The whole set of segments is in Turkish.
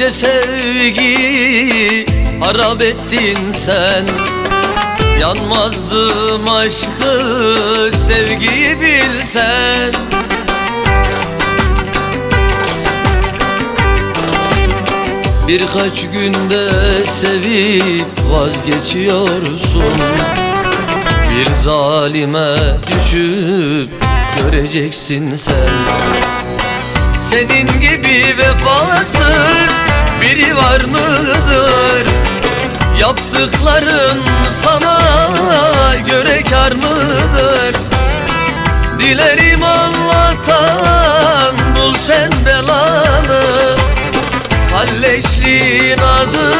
Nice sevgi harap ettin sen. Yanmazdım aşkı sevgiyi bilsen. Birkaç günde sevip vazgeçiyorsun. Bir zalime düşüp göreceksin sen. Senin gibi vefasız biri var mıdır? Yaptıkların sana göre kar mıdır? Dilerim Allah'tan bul sen belanı Kalleşliğin adı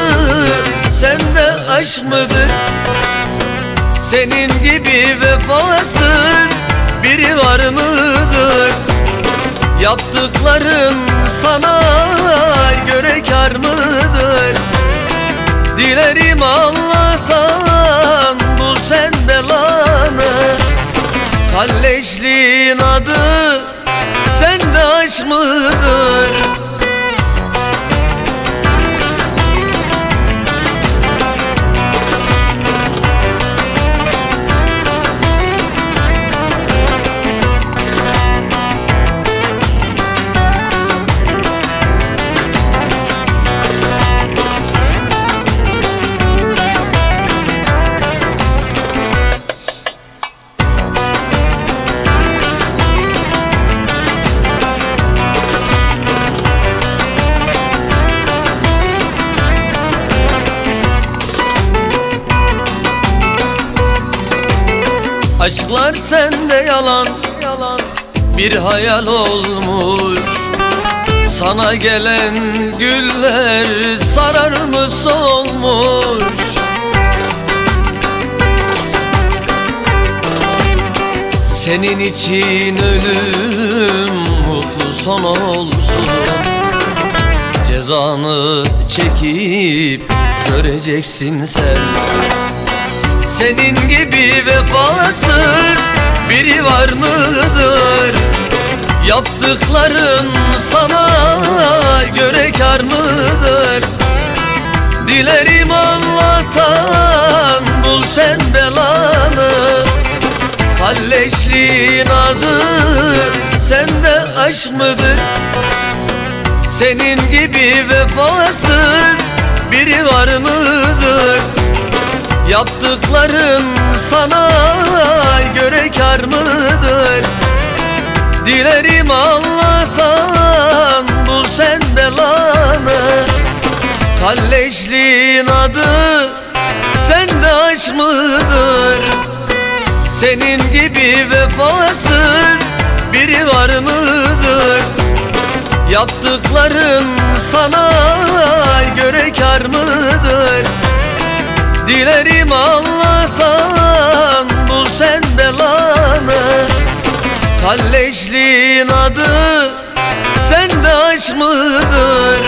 sende aşk mıdır? Senin gibi vefasız biri var mıdır? Yaptıkların sana Dilerim Allah'tan bul sen belanı Kalleşliğin adı sende aşk mıdır? Aşklar sende yalan, yalan. Bir hayal olmuş. Sana gelen güller sarar mı solmuş? Senin için ölüm mutlu son olsun. Cezanı çekip göreceksin sen senin gibi vefasız biri var mıdır? Yaptıkların sana göre kar mıdır? Dilerim Allah'tan bul sen belanı Kalleşliğin adı sende aşk mıdır? Senin gibi vefasız Yaptıkların sana göre kar mıdır? Dilerim Allah'tan bul sen belanı Kalleşliğin adı sende aşk mıdır? Senin gibi vefasız biri var mıdır? Yaptıkların sana göre kar mıdır? Dilerim Allah'tan bul sen belanı Kalleşliğin adı sende aşk mıdır?